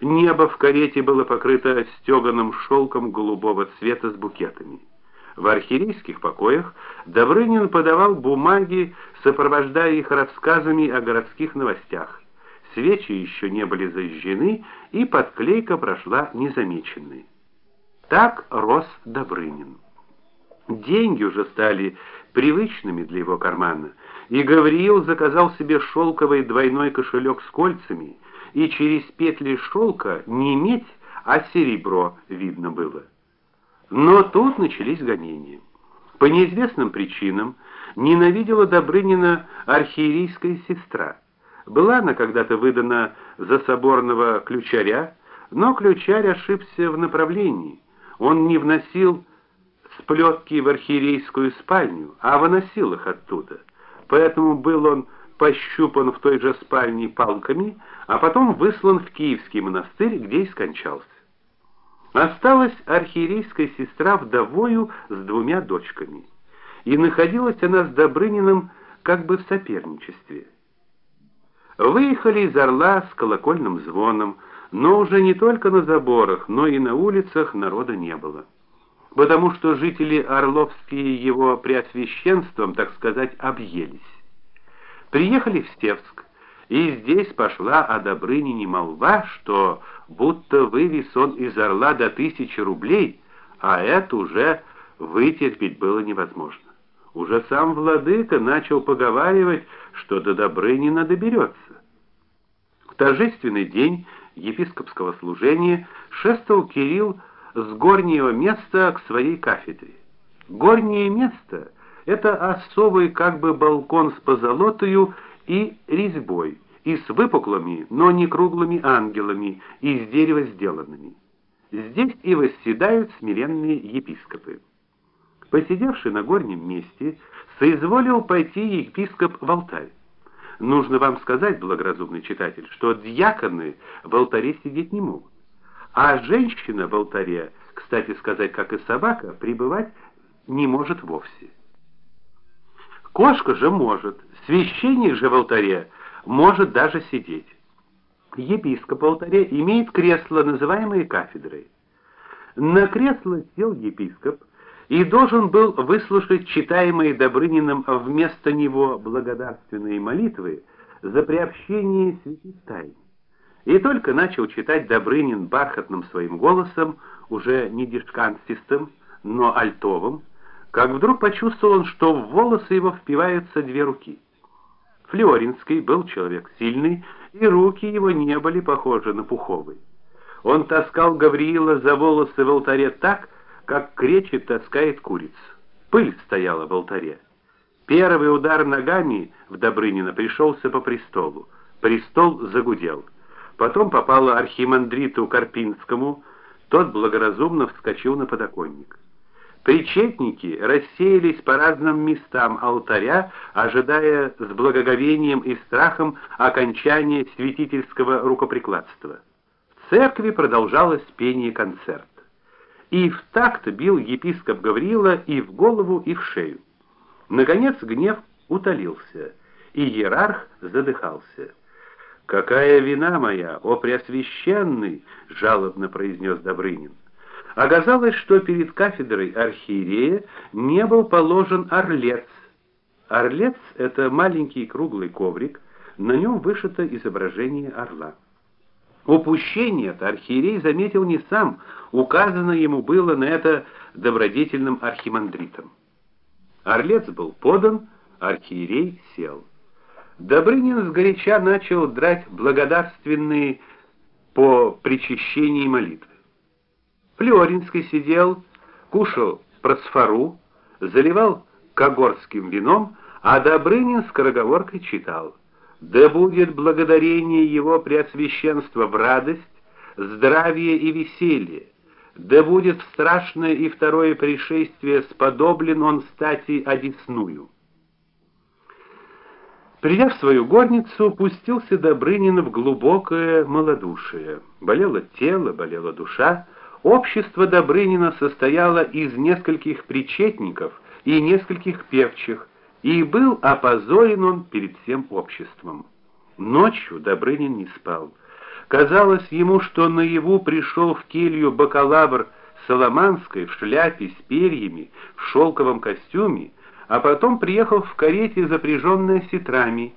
Небо в карете было покрыто стеганым шелком голубого цвета с букетами. В архиерейских покоях Добрынин подавал бумаги, сопровождая их рассказами о городских новостях. Свечи еще не были зажжены, и подклейка прошла незамеченной. Так рос Добрынин. Деньги уже стали привычными для его кармана, и Гавриил заказал себе шелковый двойной кошелек с кольцами, и через петли шелка не медь, а серебро видно было. Но тут начались гонения. По неизвестным причинам ненавидела Добрынина архиерейская сестра. Была она когда-то выдана за соборного ключаря, но ключарь ошибся в направлении. Он не вносил сплетки в архиерейскую спальню, а выносил их оттуда. Поэтому был он пощупан в той же спальне палками, а потом выслан в Киевский монастырь, где и скончался. Осталась архиерейская сестра вдовою с двумя дочками. И находилась она с Добрыниным как бы в соперничестве. Выехали из Орла с колокольным звоном, но уже не только на заборах, но и на улицах народа не было. Потому что жители Орловские его преосвященством, так сказать, объелись. Приехали в Стевск, и здесь пошла о Добрынине молва, что будто вывез он из Орла до тысячи рублей, а это уже вытерпеть было невозможно. Уже сам владыка начал поговаривать, что до Добрынина доберется. В торжественный день епископского служения шествовал Кирилл с горнего места к своей кафедре. Горнее место это особый как бы балкон с позолотою и резьбой, и с выпуклыми, но не круглыми ангелами, из дерева сделанными. Здесь и восседают смиренные епископы. Посидевший на горнем месте, соизволил пойти епископ в алтарь. Нужно вам сказать, благоразумный читатель, что диаконы в алтаре сидеть не могут. А женщина в алтаре, кстати сказать, как и собака, пребывать не может вовсе. Кошка же может, священник же в алтаре может даже сидеть. Епископ в алтаре имеет кресло, называемое кафедрой. На кресло сел епископ и должен был выслушать читаемые Добрыниным вместо него благодарственные молитвы за приобщение святых тайн. И только начал читать Добрынин бархатным своим голосом, уже не дишкантистым, но альтовым, как вдруг почувствовал он, что в волосы его впиваются две руки. Флоринский был человек сильный, и руки его не были похожи на пуховые. Он таскал Гавриила за волосы в алтаре так, как кречет таскает курицу. Пыль стояла в алтаре. Первый удар ногами в Добрынина пришелся по престолу. Престол загудел. Потом попало архимандриту Карпинскому, тот благоразумно вскочил на подоконник. Причетники рассеялись по разным местам алтаря, ожидая с благоговением и страхом окончания святительского рукоприкладства. В церкви продолжалось пение концерта. И в такт бил епископ Гавриила и в голову, и в шею. Наконец гнев утолился, и иерарх задыхался. Какая вина моя, о преосвященный, жалобно произнес Добрынин. Оказалось, что перед кафедрой архиерея не был положен орлец. Орлец это маленький круглый коврик, на нем вышито изображение орла. Упущение это архиерей заметил не сам, указано ему было на это добродетельным архимандритом. Орлец был подан, архиерей сел. Добрынин сгоряча начал драть благодарственные по причащении молитвы. Флоринский сидел, кушал просфору, заливал когорским вином, а Добрынин скороговоркой читал: "Да будет благодарение его преосвященства в радость, здравие и веселье, да будет в страшное и второе пришествие сподоблен он стати одесную". Придя в свою горницу, пустился Добрынин в глубокое малодушие. Болело тело, болела душа. Общество Добрынина состояло из нескольких причетников и нескольких певчих, и был опозорен он перед всем обществом. Ночью Добрынин не спал. Казалось ему, что наяву пришел в келью бакалавр Соломанской в шляпе с перьями, в шелковом костюме, а потом приехал в карете, запряженной сетрами